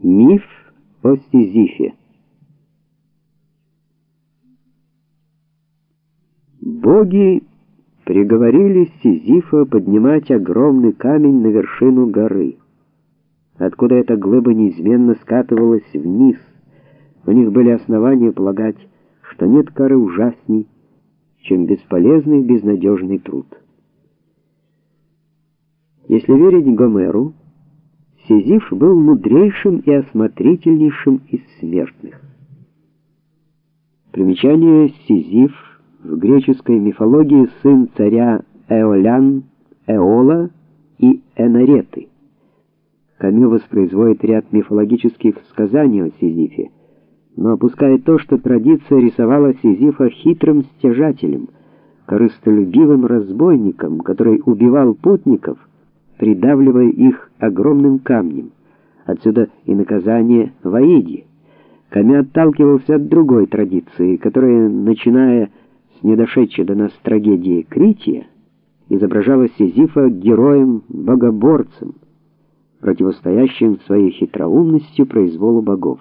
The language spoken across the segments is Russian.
Миф о Сизифе. Боги приговорили Сизифа поднимать огромный камень на вершину горы, откуда эта глыба неизменно скатывалась вниз. У них были основания полагать, что нет кары ужасней, чем бесполезный безнадежный труд. Если верить Гомеру, Сизиф был мудрейшим и осмотрительнейшим из смертных. Примечание Сизиф в греческой мифологии сын царя Эолян, Эола и Энареты. Камю воспроизводит ряд мифологических сказаний о Сизифе, но опускает то, что традиция рисовала Сизифа хитрым стяжателем, корыстолюбивым разбойником, который убивал путников придавливая их огромным камнем. Отсюда и наказание в Аиде. Камя отталкивался от другой традиции, которая, начиная с недошедшей до нас трагедии Крития, изображала Сизифа героем-богоборцем, противостоящим своей хитроумностью произволу богов.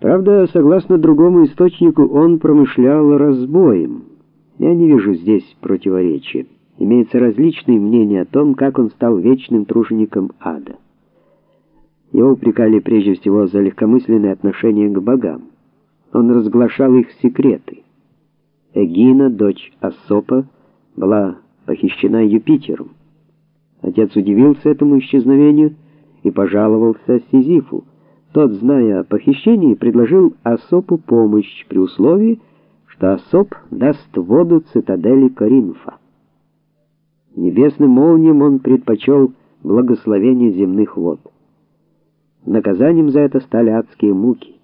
Правда, согласно другому источнику, он промышлял разбоем. Я не вижу здесь противоречия. Имеются различные мнения о том, как он стал вечным тружеником ада. Его упрекали прежде всего за легкомысленное отношение к богам. Он разглашал их секреты. Эгина, дочь Асопа, была похищена Юпитером. Отец удивился этому исчезновению и пожаловался Сизифу. Тот, зная о похищении, предложил Асопу помощь при условии, что Асоп даст воду цитадели Коринфа. Небесным молниям он предпочел благословение земных вод. Наказанием за это стали адские муки.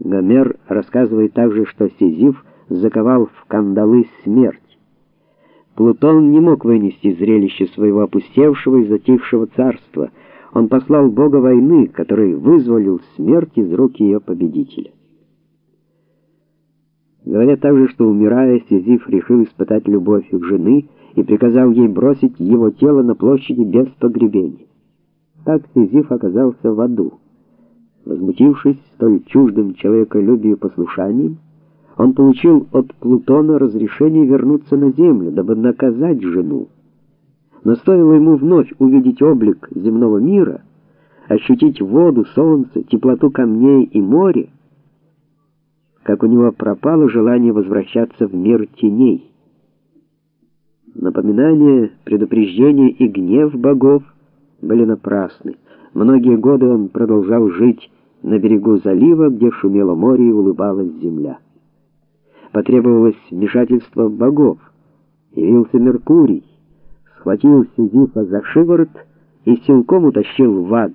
Гомер рассказывает также, что Сизиф заковал в кандалы смерть. Плутон не мог вынести зрелище своего опустевшего и затихшего царства. Он послал бога войны, который вызволил смерть из рук ее победителя. Говорят также, что умирая, Сизиф решил испытать любовь их жены и приказал ей бросить его тело на площади без погребения. Так Сизиф оказался в аду. Возмутившись столь чуждым человеколюбию послушанием, он получил от Плутона разрешение вернуться на землю, дабы наказать жену. Но стоило ему вновь увидеть облик земного мира, ощутить воду, солнце, теплоту камней и море, как у него пропало желание возвращаться в мир теней. Напоминания, предупреждения и гнев богов были напрасны. Многие годы он продолжал жить на берегу залива, где шумело море и улыбалась земля. Потребовалось вмешательство богов. Явился Меркурий, схватил Сизифа за шиворот и силком утащил в ад,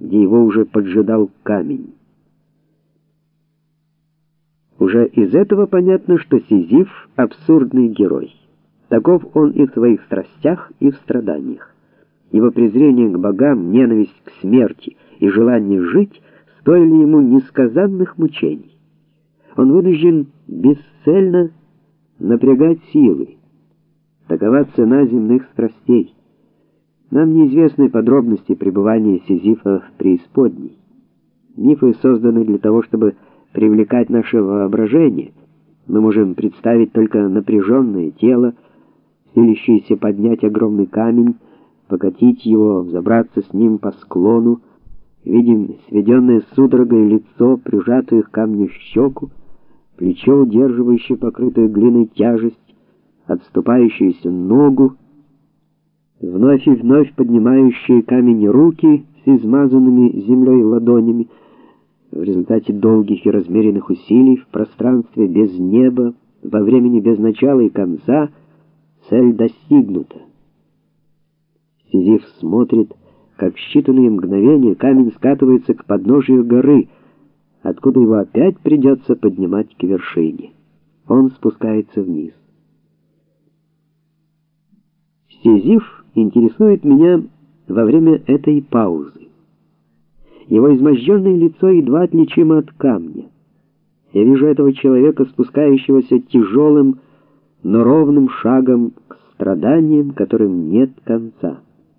где его уже поджидал камень. Уже из этого понятно, что Сизиф абсурдный герой. Таков он и в своих страстях, и в страданиях. Его презрение к богам, ненависть к смерти и желание жить стоили ему несказанных мучений. Он вынужден бесцельно напрягать силы. Такова цена земных страстей. Нам неизвестны подробности пребывания Сизифа в преисподней. Мифы созданы для того, чтобы привлекать наше воображение. Мы можем представить только напряженное тело, силящийся поднять огромный камень, покатить его, взобраться с ним по склону, видим сведенное судорогой лицо, прижатую к камню щеку, плечо, удерживающее покрытую глиной тяжесть, отступающуюся ногу, вновь и вновь поднимающие камень руки с измазанными землей ладонями, в результате долгих и размеренных усилий в пространстве без неба, во времени без начала и конца — Цель достигнута. Сизиф смотрит, как в считанные мгновения камень скатывается к подножию горы, откуда его опять придется поднимать к вершине. Он спускается вниз. Сизиф интересует меня во время этой паузы. Его изможденное лицо едва отличимо от камня. Я вижу этого человека, спускающегося тяжелым, но ровным шагом к страданиям, которым нет конца.